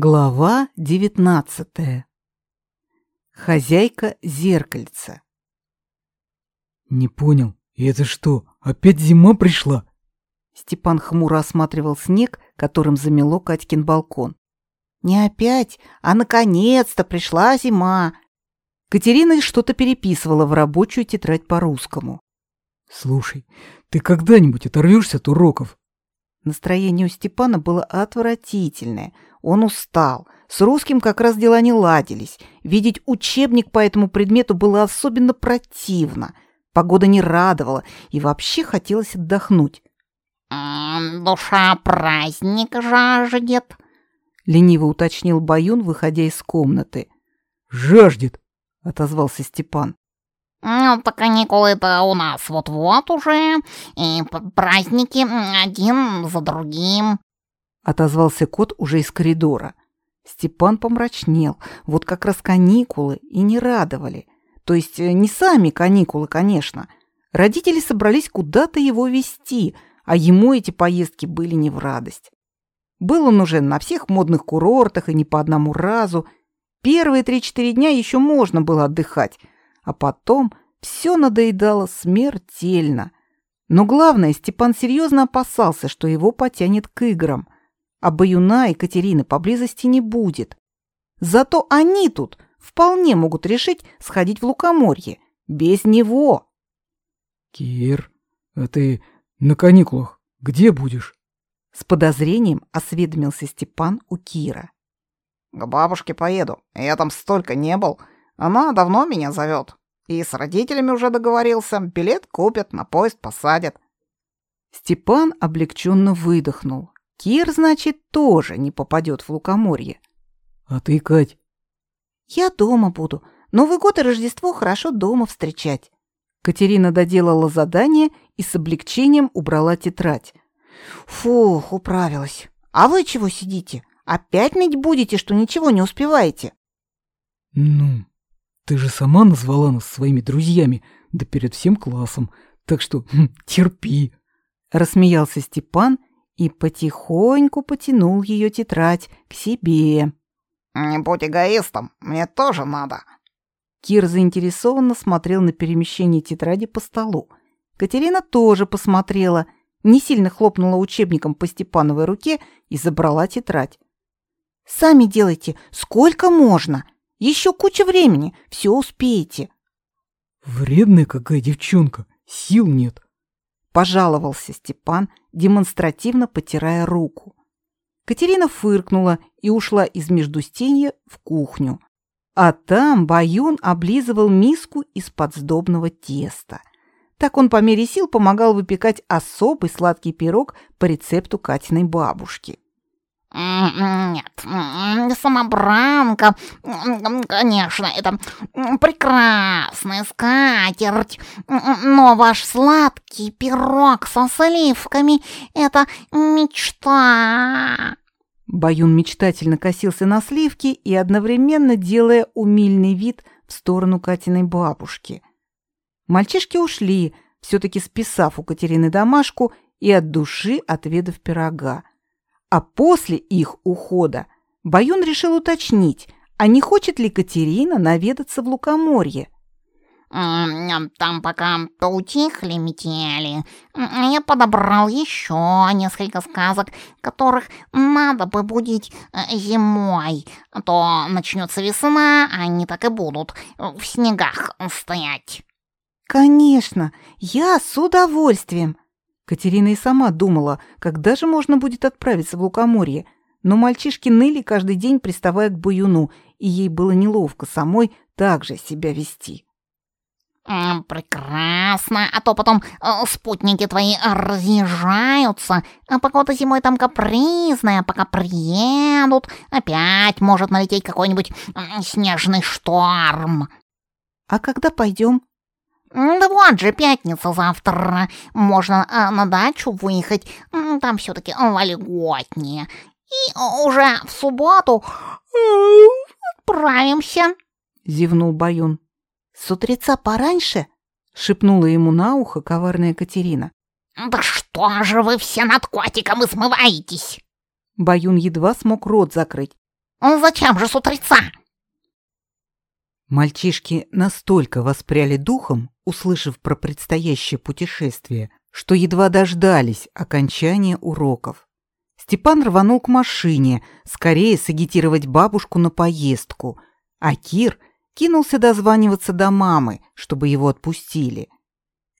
Глава девятнадцатая. Хозяйка зеркальца. Не понял, и это что, опять зима пришла? Степан хмуро осматривал снег, которым замело Катькин балкон. Не опять, а наконец-то пришла зима. Катерина что-то переписывала в рабочую тетрадь по-русскому. Слушай, ты когда-нибудь оторвешься от уроков? Настроение у Степана было отвратительное. Он устал. С русским как раз дела не ладились. Видеть учебник по этому предмету было особенно противно. Погода не радовала, и вообще хотелось отдохнуть. «Душа праздник жаждет», — лениво уточнил Баюн, выходя из комнаты. «Жаждет», — отозвался Степан. Ну, каникулы-то у нас вот-вот уже, и праздники один за другим. Отозвался кот уже из коридора. Степан помрачнел. Вот как раз каникулы и не радовали. То есть э, не сами каникулы, конечно. Родители собрались куда-то его вести, а ему эти поездки были не в радость. Был он уже на всех модных курортах и не по одному разу. Первые три-четыре дня еще можно было отдыхать, а потом все надоедало смертельно. Но главное, Степан серьезно опасался, что его потянет к играм, а Баюна и Катерины поблизости не будет. Зато они тут вполне могут решить сходить в Лукоморье. Без него. Кир, а ты на каникулах где будешь? С подозрением осведомился Степан у Кира. К бабушке поеду. Я там столько не был. Она давно меня зовет. И с родителями уже договорился. Билет купят, на поезд посадят. Степан облегченно выдохнул. Кир, значит, тоже не попадет в лукоморье. А ты, Кать? Я дома буду. Новый год и Рождество хорошо дома встречать. Катерина доделала задание и с облегчением убрала тетрадь. Фух, управилась. А вы чего сидите? Опять ныть будете, что ничего не успеваете? Ну, ты же сама назвала нас своими друзьями, да перед всем классом, так что хм, терпи. Рассмеялся Степан и потихоньку потянул ее тетрадь к себе. Не будь эгоистом, мне тоже надо. Кир заинтересованно смотрел на перемещение тетради по столу. Катерина тоже посмотрела, не сильно хлопнула учебником по Степановой руке и забрала тетрадь. «Сами делайте, сколько можно!» Еще куча времени, все успеете. Вредная какая девчонка, сил нет. Пожаловался Степан, демонстративно потирая руку. Катерина фыркнула и ушла из междустенья в кухню. А там Баюн облизывал миску из-под сдобного теста. Так он по мере сил помогал выпекать особый сладкий пирог по рецепту Катиной бабушки. Нет, самобранка, конечно, это прекрасная скатерть, но ваш сладкий пирог со сливками — это мечта. Баюн мечтательно косился на сливки и одновременно делая умильный вид в сторону Катиной бабушки. Мальчишки ушли, все-таки списав у Катерины домашку и от души отведав пирога. А после их ухода Баюн решил уточнить, а не хочет ли Катерина наведаться в Лукоморье. «Там пока поутихли метели, я подобрал еще несколько сказок, которых надо бы будить э, зимой, а то начнется весна, а они так и будут в снегах стоять». «Конечно, я с удовольствием», Катерина и сама думала, когда же можно будет отправиться в Лукоморье, но мальчишки ныли каждый день, приставая к Баюну, и ей было неловко самой так же себя вести. «Прекрасно, а то потом э, спутники твои разъезжаются, а погода зимой там капризная, пока приедут, опять может налететь какой-нибудь снежный шторм». «А когда пойдем?» Да вот же, пятница завтра. Можно а, на дачу выехать. Там все-таки вольготнее. И уже в субботу отправимся. Зевнул Баюн. С утреца пораньше? Шепнула ему на ухо коварная Катерина. Да что же вы все над котиком измываетесь? Баюн едва смог рот закрыть. Зачем же с утреца?» Мальчишки настолько воспряли духом, услышав про предстоящее путешествие, что едва дождались окончания уроков. Степан рванул к машине, скорее сагитировать бабушку на поездку, а Кир кинулся дозваниваться до мамы, чтобы его отпустили.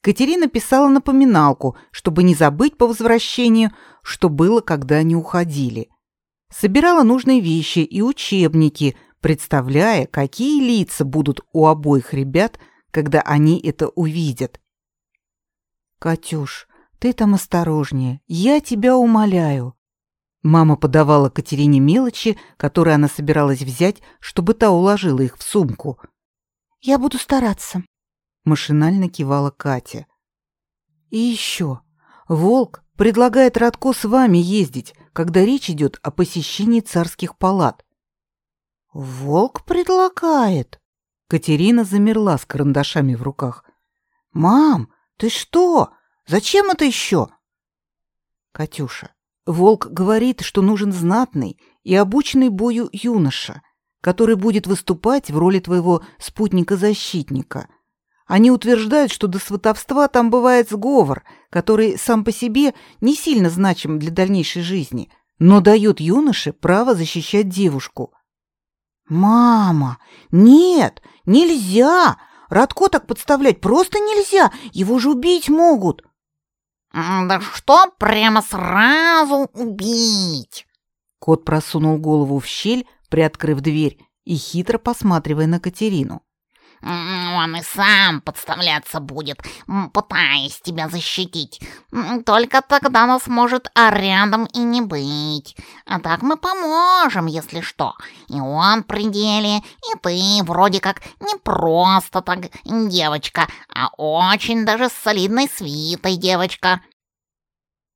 Катерина писала напоминалку, чтобы не забыть по возвращению, что было, когда они уходили. Собирала нужные вещи и учебники – представляя, какие лица будут у обоих ребят, когда они это увидят. «Катюш, ты там осторожнее, я тебя умоляю». Мама подавала Катерине мелочи, которые она собиралась взять, чтобы та уложила их в сумку. «Я буду стараться», — машинально кивала Катя. «И еще. Волк предлагает Радко с вами ездить, когда речь идет о посещении царских палат. «Волк предлагает!» Катерина замерла с карандашами в руках. «Мам, ты что? Зачем это еще?» «Катюша, волк говорит, что нужен знатный и обученный бою юноша, который будет выступать в роли твоего спутника-защитника. Они утверждают, что до сватовства там бывает сговор, который сам по себе не сильно значим для дальнейшей жизни, но дает юноше право защищать девушку». «Мама! Нет! Нельзя! Радко так подставлять просто нельзя! Его же убить могут!» «Да что прямо сразу убить?» Кот просунул голову в щель, приоткрыв дверь и хитро посматривая на Катерину. Он и сам подставляться будет, пытаясь тебя защитить. Только тогда нас может а рядом и не быть. А так мы поможем, если что. И он при деле, и ты вроде как не просто так девочка, а очень даже с солидной свитой девочка.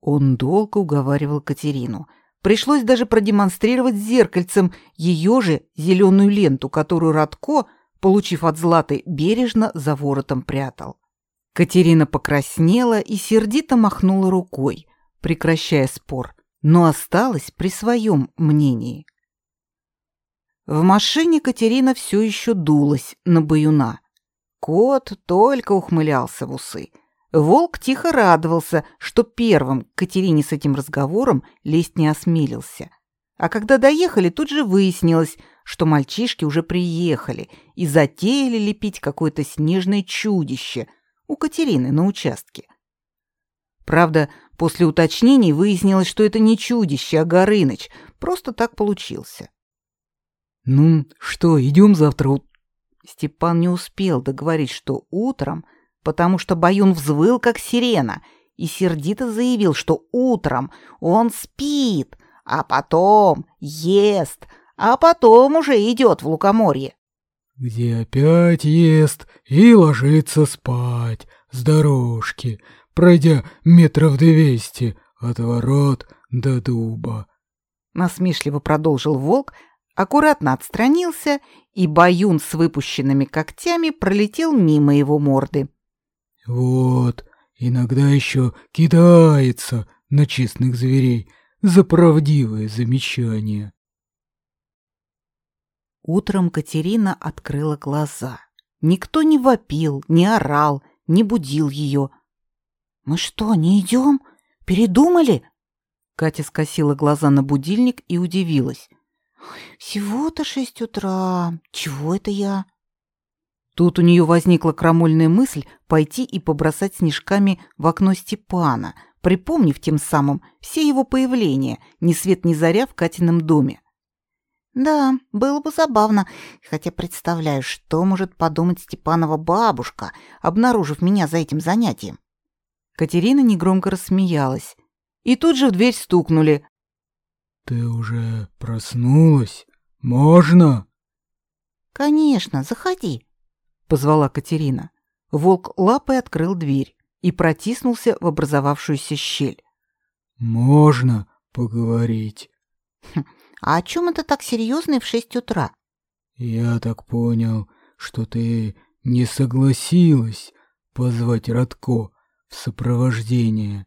Он долго уговаривал Катерину. Пришлось даже продемонстрировать зеркальцем ее же зеленую ленту, которую Радко — получив от Златы, бережно за воротом прятал. Катерина покраснела и сердито махнула рукой, прекращая спор, но осталась при своем мнении. В машине Катерина все еще дулась на баюна. Кот только ухмылялся в усы. Волк тихо радовался, что первым к Катерине с этим разговором лезть не осмелился. А когда доехали, тут же выяснилось, что мальчишки уже приехали и затеяли лепить какое-то снежное чудище у Катерины на участке. Правда, после уточнений выяснилось, что это не чудище, а Горыныч, просто так получился. «Ну, что, идем завтра?» Степан не успел договорить, что утром, потому что Баюн взвыл, как сирена, и сердито заявил, что утром он спит, а потом ест, а потом уже идет в лукоморье. Где опять ест и ложится спать с дорожки, пройдя метров двести от ворот до дуба. Насмешливо продолжил волк, аккуратно отстранился, и баюн с выпущенными когтями пролетел мимо его морды. Вот, иногда еще кидается на честных зверей за правдивое замечание. Утром Катерина открыла глаза. Никто не вопил, не орал, не будил ее. «Мы что, не идем? Передумали?» Катя скосила глаза на будильник и удивилась. «Всего-то шесть утра. Чего это я?» Тут у нее возникла крамольная мысль пойти и побросать снежками в окно Степана, припомнив тем самым все его появления, ни свет ни заря в Катином доме. Да, было бы забавно, хотя представляю, что может подумать Степанова бабушка, обнаружив меня за этим занятием. Катерина негромко рассмеялась. И тут же в дверь стукнули. «Ты уже проснулась? Можно?» «Конечно, заходи», — позвала Катерина. Волк лапой открыл дверь и протиснулся в образовавшуюся щель. «Можно поговорить?» хм, а о чем это так серьезно в шесть утра? Я так понял, что ты не согласилась позвать Радко в сопровождение.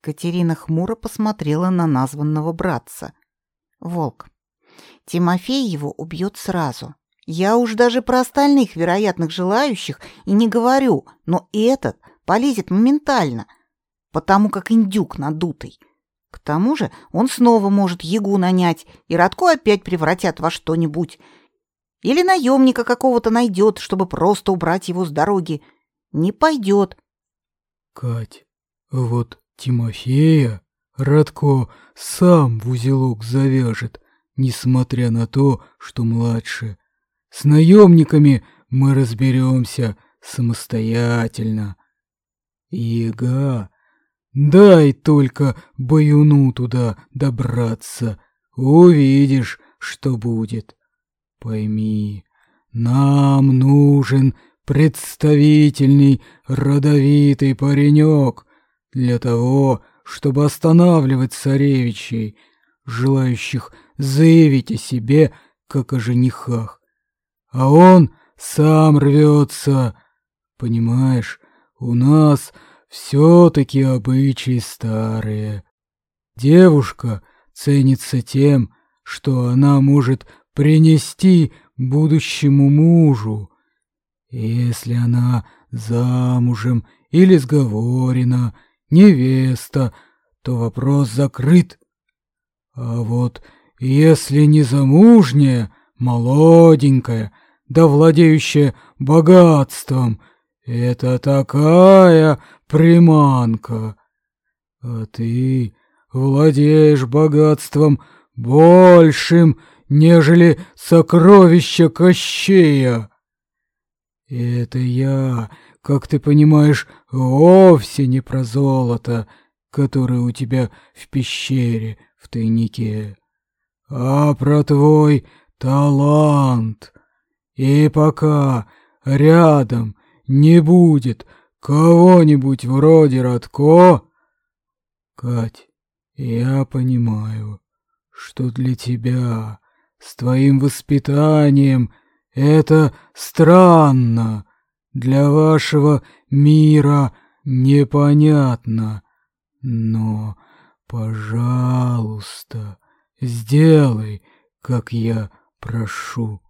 Катерина хмуро посмотрела на названного братца. Волк, Тимофей его убьет сразу. Я уж даже про остальных вероятных желающих и не говорю, но этот полезет моментально, потому как индюк надутый. К тому же он снова может Егу нанять, и Радко опять превратят во что-нибудь. Или наемника какого-то найдет, чтобы просто убрать его с дороги. Не пойдет. Кать, вот Тимофея Радко сам в узелок завяжет, несмотря на то, что младше. С наемниками мы разберемся самостоятельно. Ега, дай только баюну туда добраться, увидишь, что будет. Пойми, нам нужен представительный, родовитый паренек для того, чтобы останавливать царевичей, желающих заявить о себе, как о женихах. А он сам рвется. Понимаешь, у нас все-таки обычаи старые. Девушка ценится тем, что она может принести будущему мужу. Если она замужем или сговорена, невеста, то вопрос закрыт. А вот если не замужняя, молоденькая, да владеющая богатством, это такая приманка. А ты владеешь богатством большим, нежели сокровища Кощея. Это я, как ты понимаешь, вовсе не про золото, которое у тебя в пещере в тайнике, а про твой талант. И пока рядом не будет кого-нибудь вроде Радко, Кать, я понимаю, что для тебя с твоим воспитанием это странно, для вашего мира непонятно, но, пожалуйста, сделай, как я прошу.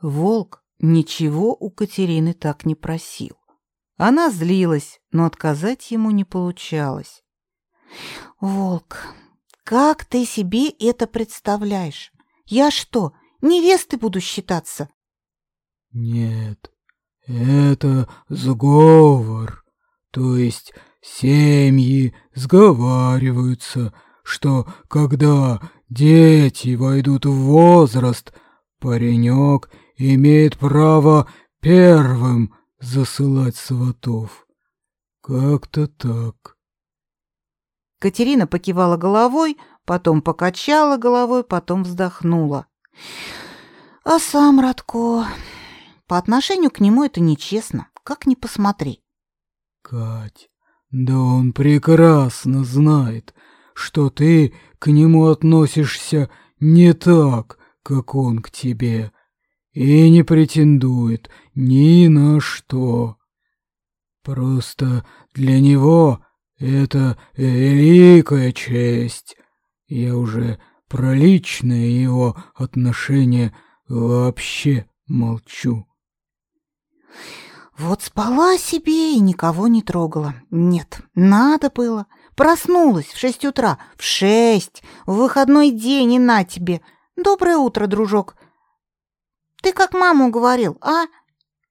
Волк ничего у Катерины так не просил. Она злилась, но отказать ему не получалось. «Волк, как ты себе это представляешь? Я что, невестой буду считаться?» «Нет, это сговор, то есть семьи сговариваются, что когда дети войдут в возраст, паренек имеет право первым засылать сватов. Как-то так. Катерина покивала головой, потом покачала головой, потом вздохнула. А сам Радко... По отношению к нему это нечестно, как ни посмотри. Кать, да он прекрасно знает, что ты к нему относишься не так, как он к тебе, и не претендует ни на что. Просто для него это великая честь. Я уже про личное его отношение вообще молчу. Вот спала себе и никого не трогала. Нет, надо было. Проснулась в шесть утра. В шесть. В выходной день и на тебе. Доброе утро, дружок. Ты как маму говорил, а?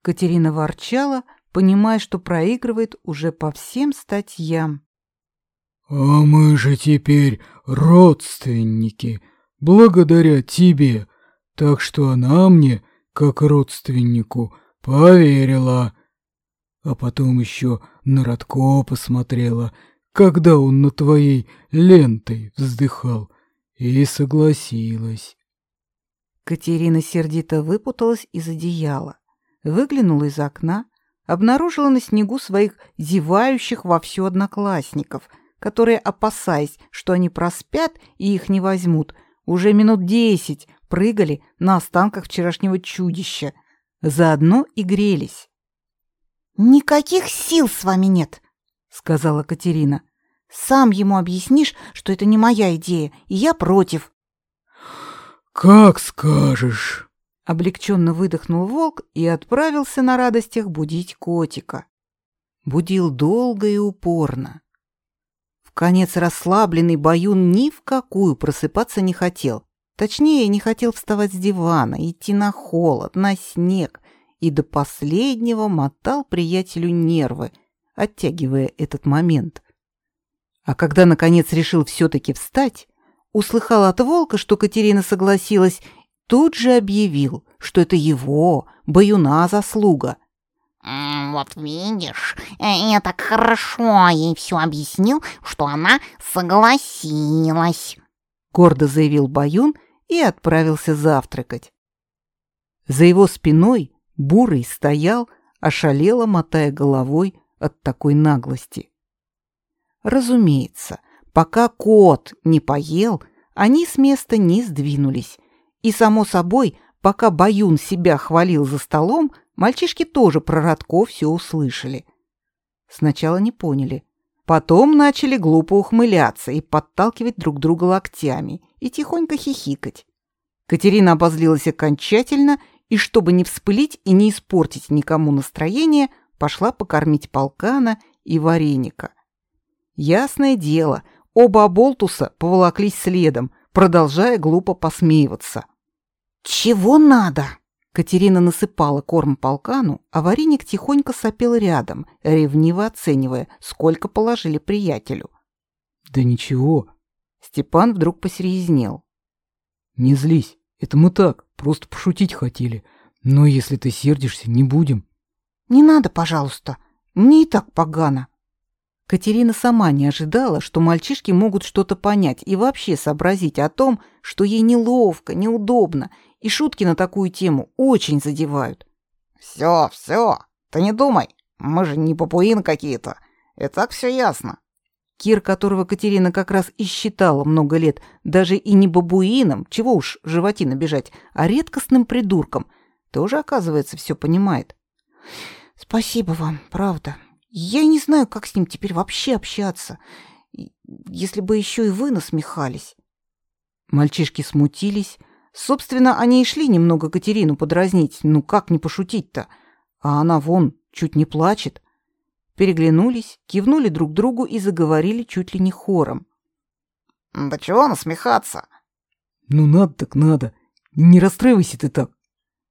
Катерина ворчала, понимая, что проигрывает уже по всем статьям. А мы же теперь родственники, благодаря тебе. Так что она мне, как родственнику, поверила. А потом еще на Радко посмотрела, когда он на твоей лентой вздыхал, и согласилась. Катерина сердито выпуталась из одеяла, выглянула из окна, обнаружила на снегу своих зевающих вовсю одноклассников, которые, опасаясь, что они проспят и их не возьмут, уже минут десять прыгали на останках вчерашнего чудища, заодно и грелись. «Никаких сил с вами нет», — сказала Катерина. «Сам ему объяснишь, что это не моя идея, и я против». Как скажешь. Облегченно выдохнул волк и отправился на радостях будить котика. Будил долго и упорно. В конец расслабленный Баюн ни в какую просыпаться не хотел. Точнее, не хотел вставать с дивана, идти на холод, на снег, и до последнего мотал приятелю нервы, оттягивая этот момент. А когда, наконец, решил все-таки встать, услыхал от волка, что Катерина согласилась, тут же объявил, что это его, баюна заслуга. «Вот видишь, я так хорошо ей все объяснил, что она согласилась», — гордо заявил Баюн и отправился завтракать. За его спиной Бурый стоял, ошалело мотая головой от такой наглости. Разумеется, пока кот не поел, они с места не сдвинулись. И, само собой, пока Баюн себя хвалил за столом, мальчишки тоже про Радко все услышали. Сначала не поняли. Потом начали глупо ухмыляться и подталкивать друг друга локтями и тихонько хихикать. Катерина обозлилась окончательно и, чтобы не вспылить и не испортить никому настроение, пошла покормить полкана и вареника. Ясное дело, оба оболтуса поволоклись следом, продолжая глупо посмеиваться. «Чего надо?» Катерина насыпала корм полкану, а вареник тихонько сопел рядом, ревниво оценивая, сколько положили приятелю. «Да ничего». Степан вдруг посерьезнел. «Не злись, это мы так, просто пошутить хотели. Но если ты сердишься, не будем. Не надо, пожалуйста. Мне и так погано. Катерина сама не ожидала, что мальчишки могут что-то понять и вообще сообразить о том, что ей неловко, неудобно, и шутки на такую тему очень задевают. Все, все, ты не думай, мы же не папуины какие-то. И так все ясно. Кир, которого Катерина как раз и считала много лет, даже и не бабуином, чего уж животина бежать, а редкостным придурком, тоже, оказывается, все понимает. Спасибо вам, правда. Я не знаю, как с ним теперь вообще общаться, если бы еще и вы насмехались. Мальчишки смутились. Собственно, они и шли немного Катерину подразнить. Ну как не пошутить-то? А она вон чуть не плачет переглянулись, кивнули друг другу и заговорили чуть ли не хором. «Да чего насмехаться?» «Ну надо так надо. Не расстраивайся ты так».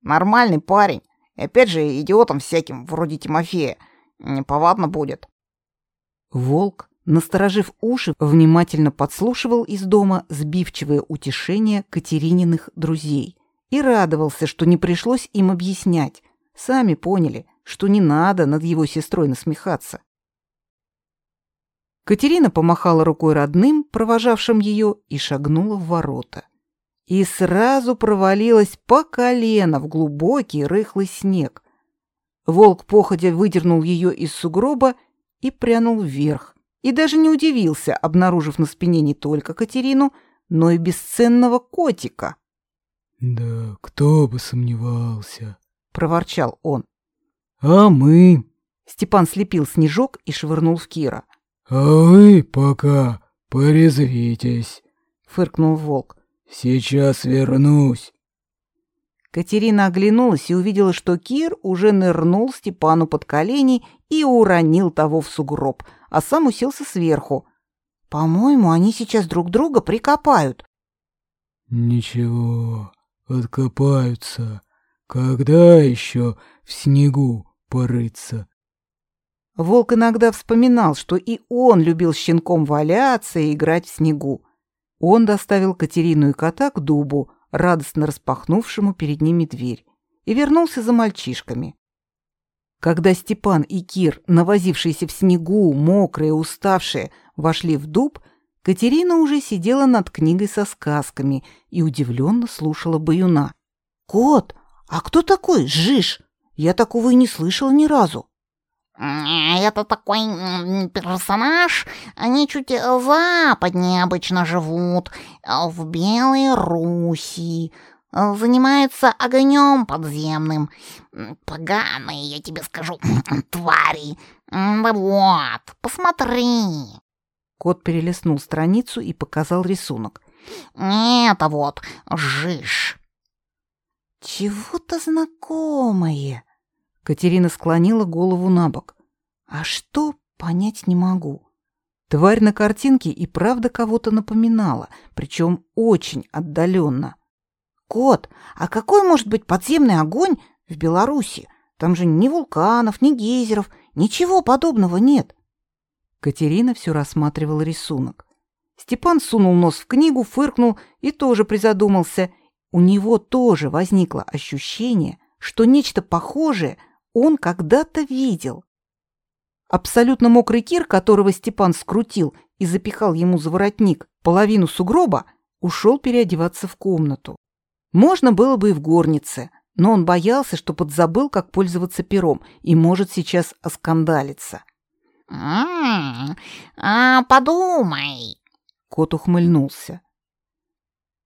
«Нормальный парень. И опять же идиотом всяким, вроде Тимофея. Неповадно будет». Волк, насторожив уши, внимательно подслушивал из дома сбивчивое утешение Катерининых друзей и радовался, что не пришлось им объяснять. Сами поняли — что не надо над его сестрой насмехаться. Катерина помахала рукой родным, провожавшим ее, и шагнула в ворота. И сразу провалилась по колено в глубокий рыхлый снег. Волк походя выдернул ее из сугроба и прянул вверх. И даже не удивился, обнаружив на спине не только Катерину, но и бесценного котика. «Да кто бы сомневался», — проворчал он. А мы? Степан слепил снежок и швырнул в Кира. А вы пока порезвитесь, фыркнул волк. Сейчас вернусь. Катерина оглянулась и увидела, что Кир уже нырнул Степану под колени и уронил того в сугроб, а сам уселся сверху. По-моему, они сейчас друг друга прикопают. Ничего, откопаются. Когда еще в снегу порыться. Волк иногда вспоминал, что и он любил щенком валяться и играть в снегу. Он доставил Катерину и кота к дубу, радостно распахнувшему перед ними дверь, и вернулся за мальчишками. Когда Степан и Кир, навозившиеся в снегу, мокрые, уставшие, вошли в дуб, Катерина уже сидела над книгой со сказками и удивленно слушала баюна. «Кот, а кто такой Жиж?» Я такого и не слышал ни разу. Это такой персонаж, они чуть западнее обычно живут, в Белой Руси, занимаются огнем подземным. Поганые, я тебе скажу, твари. Да вот, посмотри. Кот перелистнул страницу и показал рисунок. Это вот Жиж. Чего-то знакомое. Катерина склонила голову на бок. А что, понять не могу. Тварь на картинке и правда кого-то напоминала, причем очень отдаленно. Кот, а какой может быть подземный огонь в Беларуси? Там же ни вулканов, ни гейзеров, ничего подобного нет. Катерина все рассматривала рисунок. Степан сунул нос в книгу, фыркнул и тоже призадумался. У него тоже возникло ощущение, что нечто похожее он когда-то видел. Абсолютно мокрый кир, которого Степан скрутил и запихал ему за воротник половину сугроба, ушел переодеваться в комнату. Можно было бы и в горнице, но он боялся, что подзабыл, как пользоваться пером, и может сейчас оскандалиться. «М-м, а подумай!» Кот ухмыльнулся.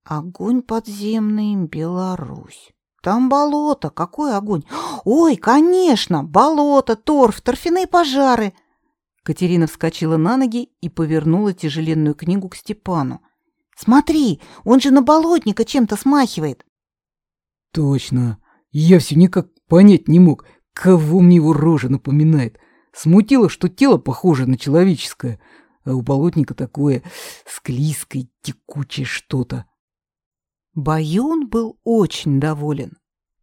«Огонь подземный, Беларусь. Там болото. Какой огонь? Ой, конечно, болото, торф, торфяные пожары!» Катерина вскочила на ноги и повернула тяжеленную книгу к Степану. «Смотри, он же на болотника чем-то смахивает!» Точно. Я все никак понять не мог, кого мне его рожа напоминает. Смутило, что тело похоже на человеческое, а у болотника такое склизкое, текучее что-то. Баюн был очень доволен.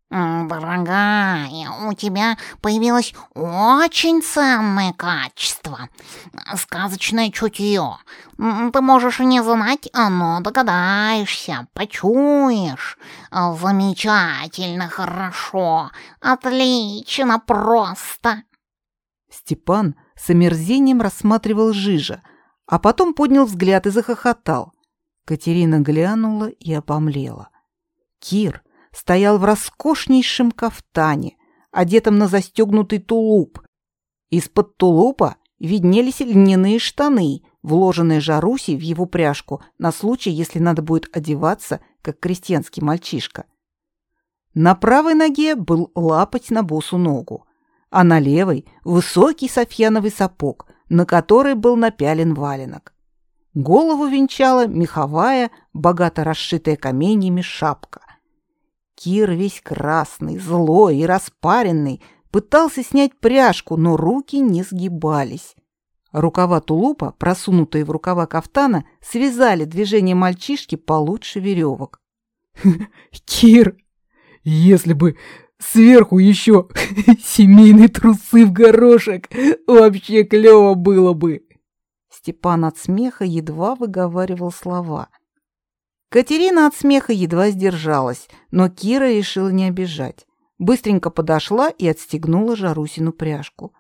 «Дорогая, у тебя появилось очень ценное качество — сказочное чутье. Ты можешь не знать, но догадаешься, почуешь. Замечательно, хорошо, отлично, просто!» Степан с омерзением рассматривал Жижа, а потом поднял взгляд и захохотал. Катерина глянула и обомлела. Кир стоял в роскошнейшем кафтане, одетом на застегнутый тулуп. Из-под тулупа виднелись льняные штаны, вложенные Жаруси в его пряжку на случай, если надо будет одеваться, как крестьянский мальчишка. На правой ноге был лапоть на босу ногу, а на левой — высокий софьяновый сапог, на который был напялен валенок. Голову венчала меховая, богато расшитая каменьями шапка. Кир весь красный, злой и распаренный, пытался снять пряжку, но руки не сгибались. Рукава тулупа, просунутые в рукава кафтана, связали движение мальчишки получше веревок. «Кир, если бы сверху еще семейные трусы в горошек, вообще клево было бы!» Степан от смеха едва выговаривал слова. Катерина от смеха едва сдержалась, но Кира решила не обижать. Быстренько подошла и отстегнула Жарусину пряжку.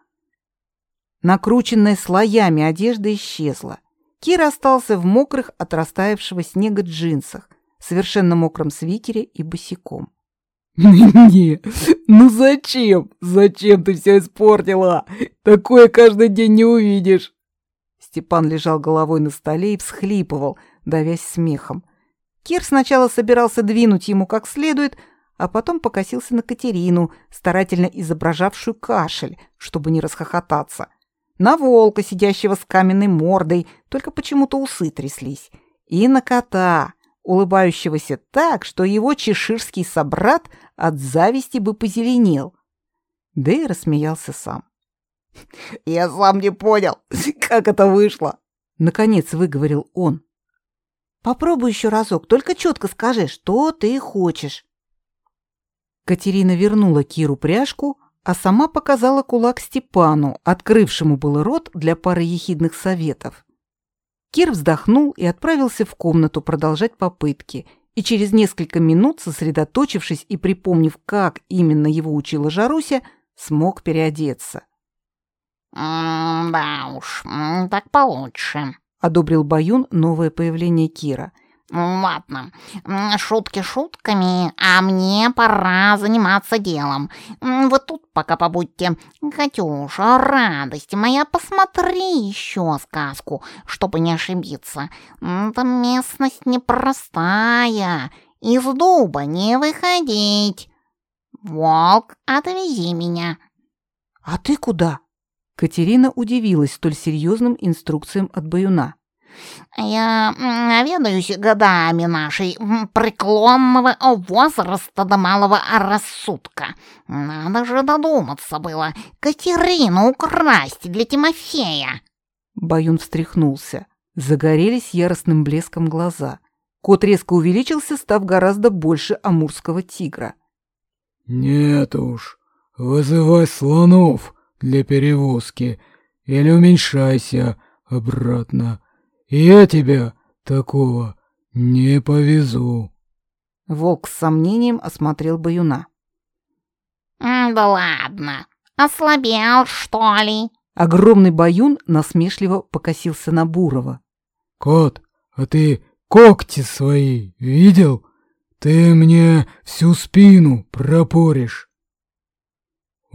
Накрученная слоями одежда исчезла. Кира остался в мокрых от растаявшего снега джинсах, совершенно мокром свитере и босиком. «Не, ну зачем? Зачем ты все испортила? Такое каждый день не увидишь!» Степан лежал головой на столе и всхлипывал, давясь смехом. Кир сначала собирался двинуть ему как следует, а потом покосился на Катерину, старательно изображавшую кашель, чтобы не расхохотаться. На волка, сидящего с каменной мордой, только почему-то усы тряслись. И на кота, улыбающегося так, что его чеширский собрат от зависти бы позеленел. Да и рассмеялся сам. Я сам не понял, как это вышло. Наконец выговорил он. Попробуй еще разок, только четко скажи, что ты хочешь. Катерина вернула Киру пряжку, а сама показала кулак Степану, открывшему был рот для пары ехидных советов. Кир вздохнул и отправился в комнату продолжать попытки, и через несколько минут, сосредоточившись и припомнив, как именно его учила Жаруся, смог переодеться. «Да уж, так получше», — одобрил Баюн новое появление Кира. «Ладно, шутки шутками, а мне пора заниматься делом. Вы тут пока побудьте. Катюша, радость моя, посмотри еще сказку, чтобы не ошибиться. Там местность непростая, из дуба не выходить. Волк, отвези меня». «А ты куда?» Катерина удивилась столь серьезным инструкциям от Баюна. Я наведаюсь годами нашей преклонного возраста до малого рассудка. Надо же додуматься было Катерину украсть для Тимофея. Баюн встряхнулся. Загорелись яростным блеском глаза. Кот резко увеличился, став гораздо больше амурского тигра. «Нет уж, вызывай слонов для перевозки или уменьшайся обратно. Я тебя такого не повезу. Волк с сомнением осмотрел Баюна. «Да ладно, ослабел, что ли?» Огромный Баюн насмешливо покосился на Бурова. «Кот, а ты когти свои видел? Ты мне всю спину пропоришь.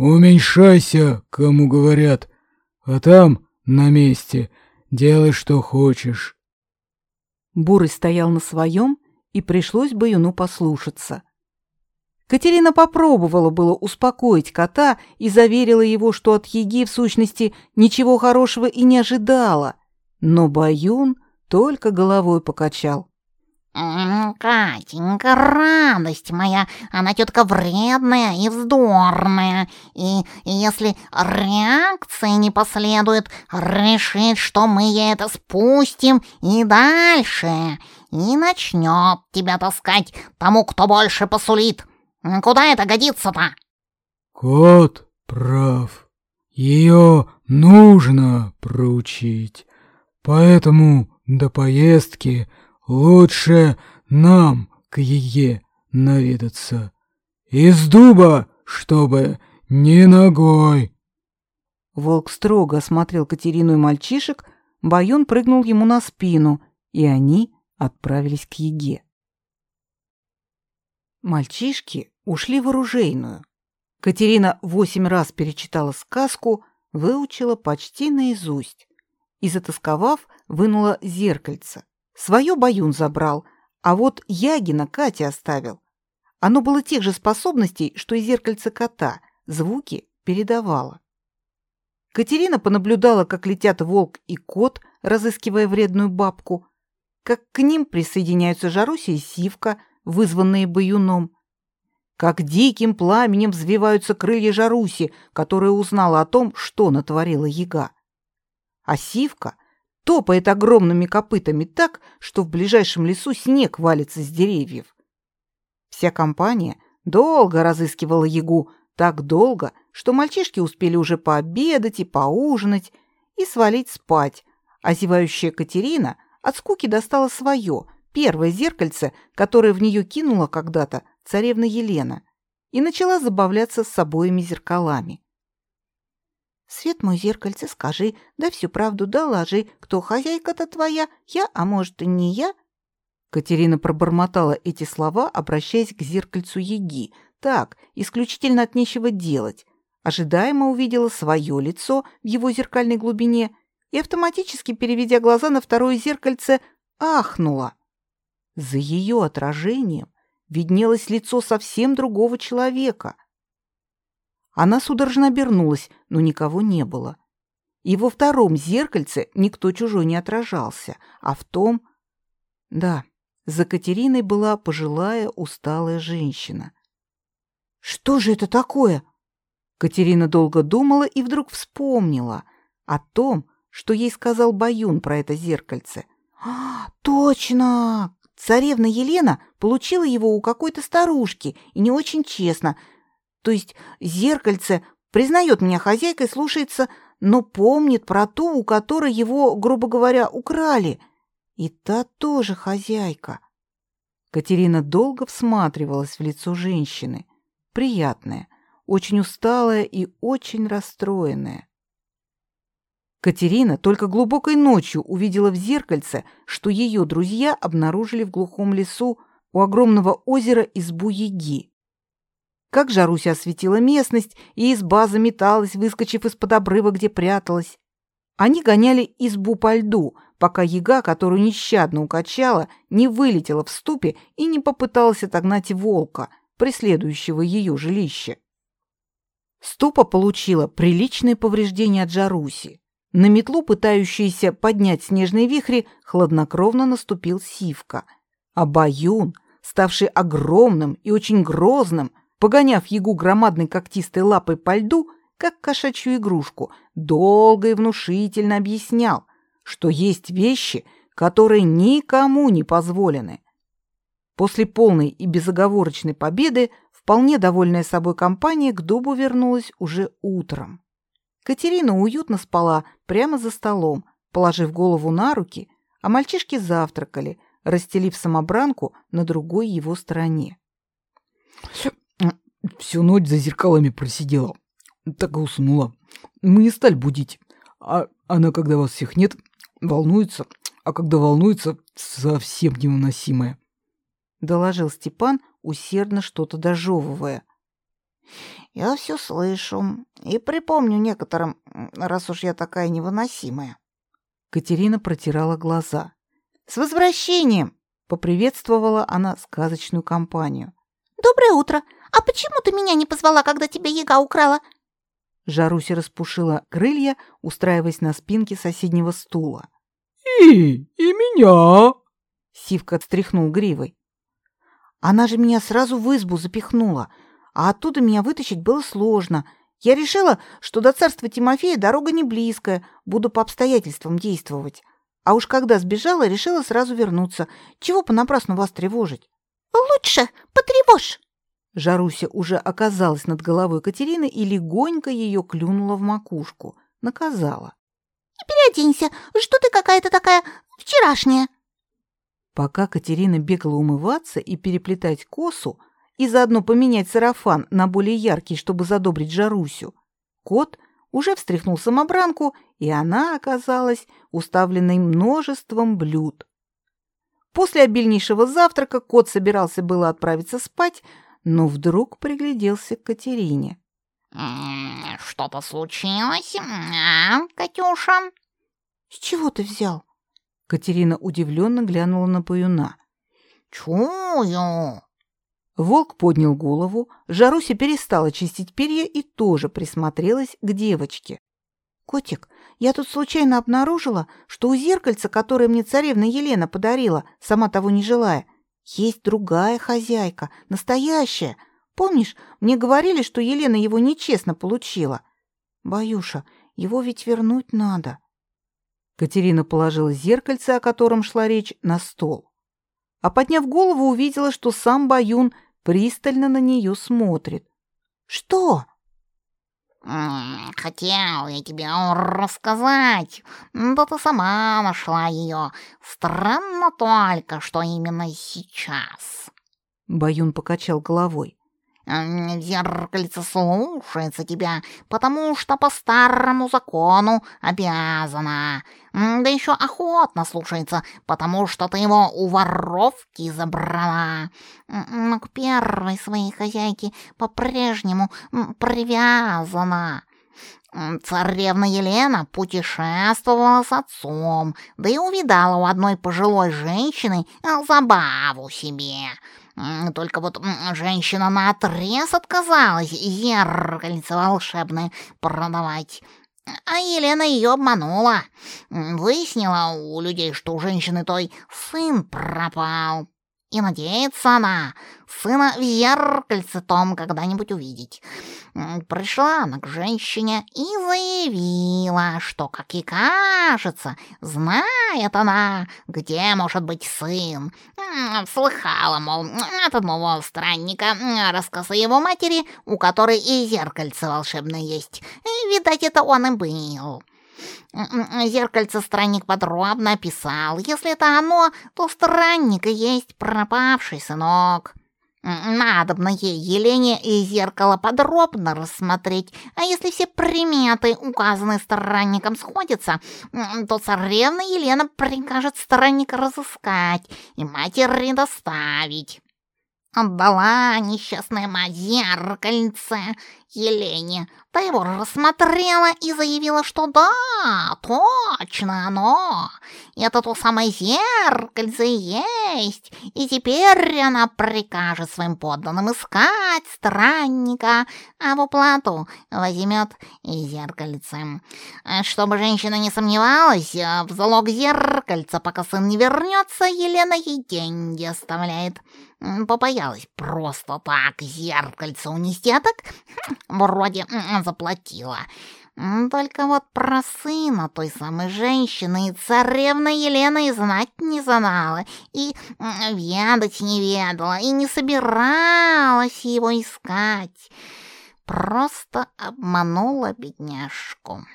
Уменьшайся, кому говорят, а там, на месте, Делай, что хочешь. Бурый стоял на своем, и пришлось бы юну послушаться. Катерина попробовала было успокоить кота и заверила его, что от Еги в сущности ничего хорошего и не ожидала, но Баюн только головой покачал. «Катенька, радость моя, она тетка вредная и вздорная, и если реакции не последует, решит, что мы ей это спустим и дальше, и начнет тебя таскать тому, кто больше посулит. Куда это годится-то?» «Кот прав. Ее нужно проучить, поэтому до поездки...» Лучше нам к Ее наведаться. Из дуба, чтобы не ногой. Волк строго осмотрел Катерину и мальчишек, Баюн прыгнул ему на спину, и они отправились к Еге. Мальчишки ушли в оружейную. Катерина восемь раз перечитала сказку, выучила почти наизусть и, затасковав, вынула зеркальце. Свое Баюн забрал, а вот Ягина Катя оставил. Оно было тех же способностей, что и зеркальце кота, звуки передавало. Катерина понаблюдала, как летят волк и кот, разыскивая вредную бабку, как к ним присоединяются Жаруся и Сивка, вызванные Баюном, как диким пламенем взвиваются крылья Жаруси, которая узнала о том, что натворила яга. А Сивка топает огромными копытами так, что в ближайшем лесу снег валится с деревьев. Вся компания долго разыскивала Ягу, так долго, что мальчишки успели уже пообедать и поужинать и свалить спать, а зевающая Катерина от скуки достала свое, первое зеркальце, которое в нее кинула когда-то царевна Елена, и начала забавляться с обоими зеркалами. Свет мой зеркальце, скажи, да всю правду доложи, кто хозяйка-то твоя, я, а может, и не я?» Катерина пробормотала эти слова, обращаясь к зеркальцу Еги. Так, исключительно от нечего делать. Ожидаемо увидела свое лицо в его зеркальной глубине и, автоматически переведя глаза на второе зеркальце, ахнула. За ее отражением виднелось лицо совсем другого человека. Она судорожно обернулась, но никого не было. И во втором зеркальце никто чужой не отражался, а в том... Да, за Катериной была пожилая усталая женщина. «Что же это такое?» Катерина долго думала и вдруг вспомнила о том, что ей сказал Баюн про это зеркальце. «А, точно! Царевна Елена получила его у какой-то старушки, и не очень честно — то есть зеркальце признает меня хозяйкой, слушается, но помнит про ту, у которой его, грубо говоря, украли. И та тоже хозяйка. Катерина долго всматривалась в лицо женщины. Приятное, очень усталое и очень расстроенное. Катерина только глубокой ночью увидела в зеркальце, что ее друзья обнаружили в глухом лесу у огромного озера избу Яги. Как Жаруся осветила местность, и изба заметалась, выскочив из-под обрыва, где пряталась. Они гоняли избу по льду, пока яга, которую нещадно укачала, не вылетела в ступе и не попыталась отогнать волка, преследующего ее жилище. Ступа получила приличные повреждения от Жаруси. На метлу, пытающуюся поднять снежные вихри, хладнокровно наступил Сивка. А Баюн, ставший огромным и очень грозным, погоняв ягу громадной когтистой лапой по льду, как кошачью игрушку, долго и внушительно объяснял, что есть вещи, которые никому не позволены. После полной и безоговорочной победы вполне довольная собой компания к дубу вернулась уже утром. Катерина уютно спала прямо за столом, положив голову на руки, а мальчишки завтракали, расстелив самобранку на другой его стороне. Всю ночь за зеркалами просидела. Так и уснула. Мы не стали будить. А она, когда вас всех нет, волнуется, а когда волнуется, совсем невыносимая. Доложил Степан, усердно что-то дожевывая. Я все слышу и припомню некоторым, раз уж я такая невыносимая. Катерина протирала глаза. «С возвращением!» — поприветствовала она сказочную компанию. «Доброе утро! А почему ты меня не позвала, когда тебя яга украла?» Жаруся распушила крылья, устраиваясь на спинке соседнего стула. «И, и меня!» Сивка отстряхнул гривой. «Она же меня сразу в избу запихнула а оттуда меня вытащить было сложно. Я решила, что до царства Тимофея дорога не близкая, буду по обстоятельствам действовать. А уж когда сбежала, решила сразу вернуться. Чего понапрасну вас тревожить? Лучше потревожь. Жаруся уже оказалась над головой Катерины и легонько ее клюнула в макушку. Наказала. Переоденься, что ты какая-то такая вчерашняя. Пока Катерина бегала умываться и переплетать косу, и заодно поменять сарафан на более яркий, чтобы задобрить Жарусю. Кот уже встряхнул самобранку, и она оказалась уставленной множеством блюд. После обильнейшего завтрака кот собирался было отправиться спать, но вдруг пригляделся к Катерине. «Что-то случилось, а, Катюша?» «С чего ты взял?» Катерина удивленно глянула на Паюна. «Чую!» Волк поднял голову, Жаруся перестала чистить перья и тоже присмотрелась к девочке. «Котик, я тут случайно обнаружила, что у зеркальца, которое мне царевна Елена подарила, сама того не желая, есть другая хозяйка, настоящая. Помнишь, мне говорили, что Елена его нечестно получила? Баюша, его ведь вернуть надо». Катерина положила зеркальце, о котором шла речь, на стол а подняв голову, увидела, что сам Баюн пристально на нее смотрит. «Что?» «Хотел я тебе рассказать, ты сама нашла ее. Странно только, что именно сейчас». Баюн покачал головой. Зеркальце слушается тебя, потому что по старому закону обязана. Да еще охотно слушается, потому что ты его у воровки забрала. Но к первой своей хозяйке по-прежнему привязана. Царевна Елена путешествовала с отцом, да и увидала у одной пожилой женщины забаву себе — только вот женщина наотрез отказалась зеркальце волшебное продавать. А Елена ее обманула. Выяснила у людей, что у женщины той сын пропал. И надеется она сына в зеркальце том когда-нибудь увидеть. Пришла она к женщине и заявила, что, как и кажется, знает она, где может быть сын. Слыхала, мол, от одного странника рассказ о его матери, у которой и зеркальце волшебное есть. Видать, это он и был. Зеркальце странник подробно описал. Если это оно, то странник и есть пропавший сынок. Надобно ей Елене и зеркало подробно рассмотреть, а если все приметы, указанные странником, сходятся, то царевна Елена прикажет странника разыскать и матери доставить. Отдала несчастная мать зеркальце. Елене. Его рассмотрела и заявила, что да, точно оно. Это то самое зеркальце есть. И теперь она прикажет своим подданным искать странника, а в уплату возьмет зеркальце. Чтобы женщина не сомневалась, в залог зеркальца, пока сын не вернется, Елена ей деньги оставляет. Побоялась просто так зеркальце унести, а так вроде заплатила. Только вот про сына той самой женщины и царевна Елена и знать не знала, и ведать не ведала, и не собиралась его искать. Просто обманула бедняжку.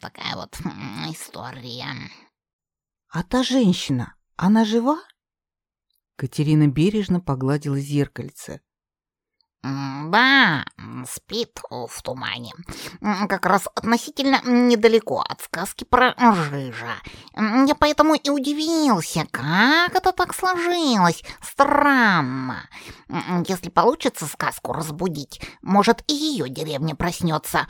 Такая вот история. А та женщина, она жива? Катерина бережно погладила зеркальце. «Да, спит в тумане. Как раз относительно недалеко от сказки про Жижа. Я поэтому и удивился, как это так сложилось. Странно. Если получится сказку разбудить, может, и ее деревня проснется.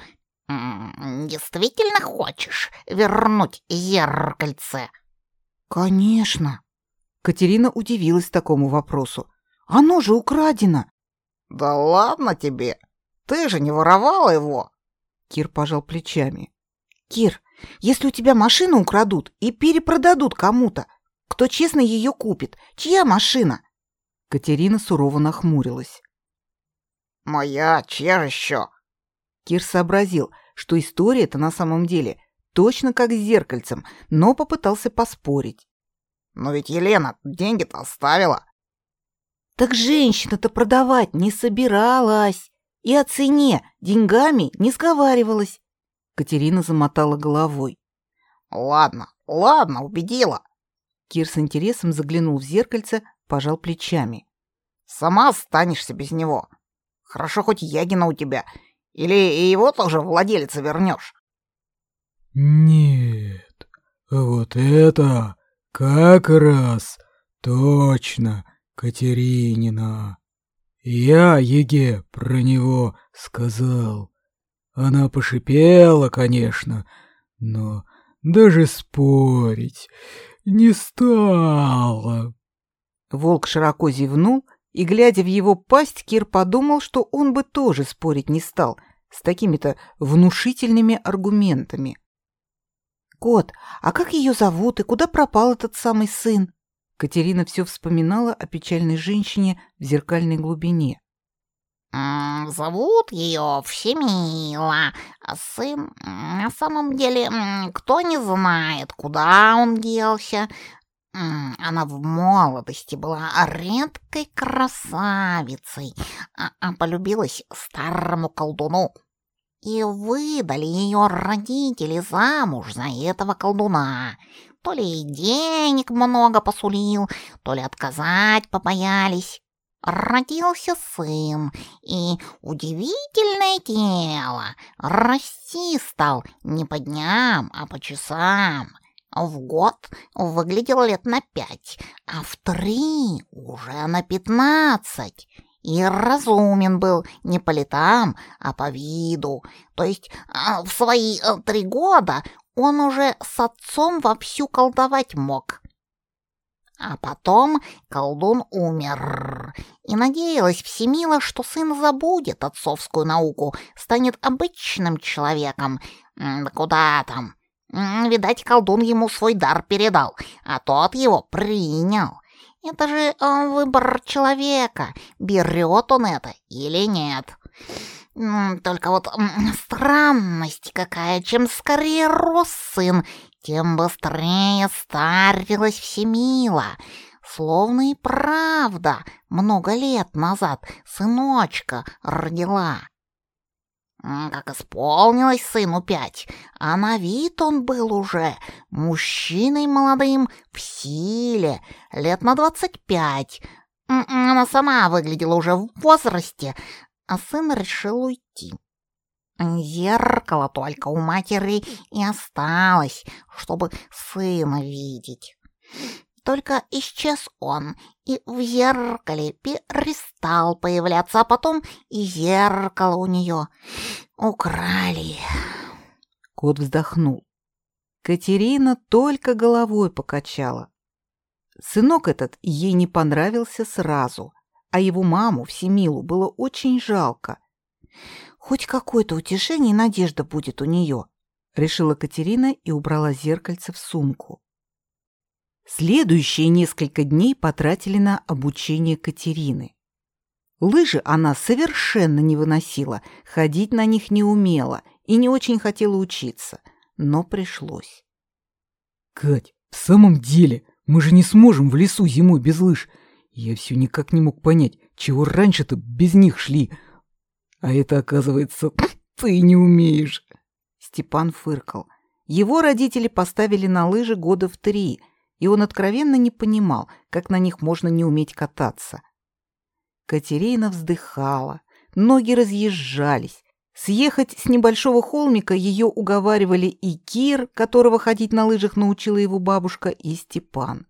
Действительно хочешь вернуть зеркальце?» «Конечно!» Катерина удивилась такому вопросу. «Оно же украдено!» «Да ладно тебе! Ты же не воровала его!» Кир пожал плечами. «Кир, если у тебя машину украдут и перепродадут кому-то, кто честно ее купит? Чья машина?» Катерина сурово нахмурилась. «Моя, чья же еще?» Кир сообразил, что история-то на самом деле точно как с зеркальцем, но попытался поспорить. Но ведь Елена деньги-то оставила. Так женщина-то продавать не собиралась. И о цене деньгами не сговаривалась. Катерина замотала головой. Ладно, ладно, убедила. Кир с интересом заглянул в зеркальце, пожал плечами. Сама останешься без него. Хорошо, хоть Ягина у тебя. Или и его тоже владелица вернешь. Нет, вот это как раз точно Катеринина. Я Еге про него сказал. Она пошипела, конечно, но даже спорить не стала. Волк широко зевнул, и, глядя в его пасть, Кир подумал, что он бы тоже спорить не стал с такими-то внушительными аргументами. «Кот, а как ее зовут и куда пропал этот самый сын?» Катерина все вспоминала о печальной женщине в зеркальной глубине. «Зовут ее Всемила, сын на самом деле кто не знает, куда он делся. Она в молодости была редкой красавицей, а, а полюбилась старому колдуну и выдали ее родители замуж за этого колдуна. То ли денег много посулил, то ли отказать побоялись. Родился сын, и удивительное дело, расти стал не по дням, а по часам. В год выглядел лет на пять, а в три уже на пятнадцать. И разумен был не по летам, а по виду. То есть а, в свои э, три года он уже с отцом вовсю колдовать мог. А потом колдун умер, и надеялась Всемила, что сын забудет отцовскую науку, станет обычным человеком. Да куда там? Видать, колдун ему свой дар передал, а тот его принял. Это же э, выбор человека, берет он это или нет. Только вот странность какая, чем скорее рос сын, тем быстрее старилась Всемила. Словно и правда много лет назад сыночка родила. Как исполнилось сыну пять, а на вид он был уже мужчиной молодым в силе, лет на двадцать пять. Она сама выглядела уже в возрасте, а сын решил уйти. Зеркало только у матери и осталось, чтобы сына видеть. Только исчез он, и в зеркале перестал появляться, а потом и зеркало у нее украли. Кот вздохнул. Катерина только головой покачала. Сынок этот ей не понравился сразу, а его маму, Всемилу, было очень жалко. Хоть какое-то утешение и надежда будет у нее, решила Катерина и убрала зеркальце в сумку. Следующие несколько дней потратили на обучение Катерины. Лыжи она совершенно не выносила, ходить на них не умела и не очень хотела учиться, но пришлось. «Кать, в самом деле, мы же не сможем в лесу зимой без лыж. Я все никак не мог понять, чего раньше-то без них шли. А это, оказывается, ты не умеешь». Степан фыркал. Его родители поставили на лыжи года в три, и он откровенно не понимал, как на них можно не уметь кататься. Катерина вздыхала, ноги разъезжались. Съехать с небольшого холмика ее уговаривали и Кир, которого ходить на лыжах научила его бабушка, и Степан.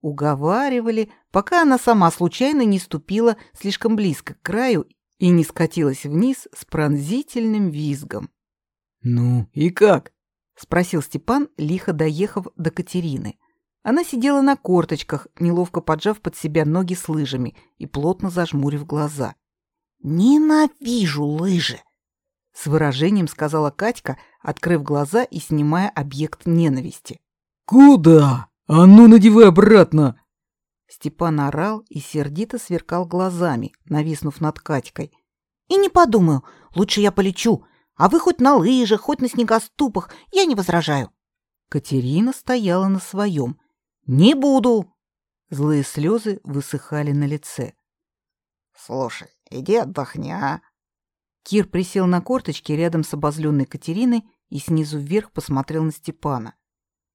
Уговаривали, пока она сама случайно не ступила слишком близко к краю и не скатилась вниз с пронзительным визгом. «Ну и как?» — спросил Степан, лихо доехав до Катерины. Она сидела на корточках, неловко поджав под себя ноги с лыжами и плотно зажмурив глаза. «Ненавижу лыжи!» — с выражением сказала Катька, открыв глаза и снимая объект ненависти. «Куда? А ну надевай обратно!» Степан орал и сердито сверкал глазами, нависнув над Катькой. «И не подумаю, лучше я полечу, а вы хоть на лыжах, хоть на снегоступах, я не возражаю». Катерина стояла на своем, «Не буду!» Злые слезы высыхали на лице. «Слушай, иди отдохни, а?» Кир присел на корточки рядом с обозленной Катериной и снизу вверх посмотрел на Степана.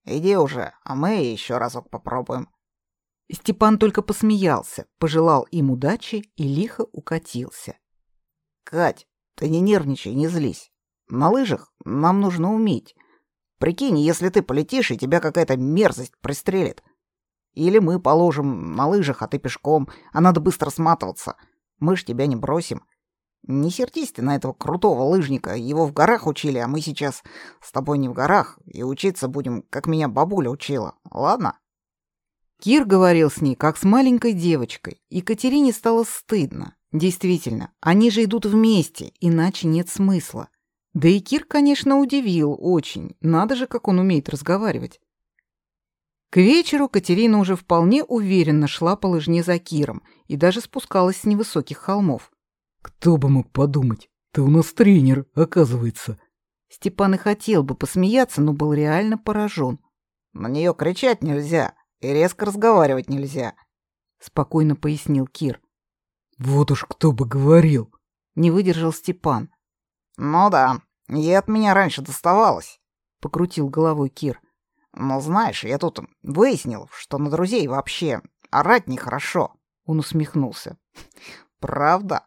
«Иди уже, а мы еще разок попробуем». Степан только посмеялся, пожелал им удачи и лихо укатился. «Кать, ты не нервничай, не злись. На лыжах нам нужно уметь. Прикинь, если ты полетишь, и тебя какая-то мерзость пристрелит. Или мы положим на лыжах, а ты пешком, а надо быстро сматываться. Мы ж тебя не бросим. Не сердись ты на этого крутого лыжника. Его в горах учили, а мы сейчас с тобой не в горах. И учиться будем, как меня бабуля учила. Ладно? Кир говорил с ней, как с маленькой девочкой. И Катерине стало стыдно. Действительно, они же идут вместе, иначе нет смысла. Да и Кир, конечно, удивил очень. Надо же, как он умеет разговаривать. К вечеру Катерина уже вполне уверенно шла по лыжне за Киром и даже спускалась с невысоких холмов. «Кто бы мог подумать? Ты у нас тренер, оказывается». Степан и хотел бы посмеяться, но был реально поражен. «На нее кричать нельзя и резко разговаривать нельзя», — спокойно пояснил Кир. «Вот уж кто бы говорил!» — не выдержал Степан. «Ну да, ей от меня раньше доставалось», — покрутил головой Кир. «Но знаешь, я тут выяснил, что на друзей вообще орать нехорошо», — он усмехнулся. «Правда?»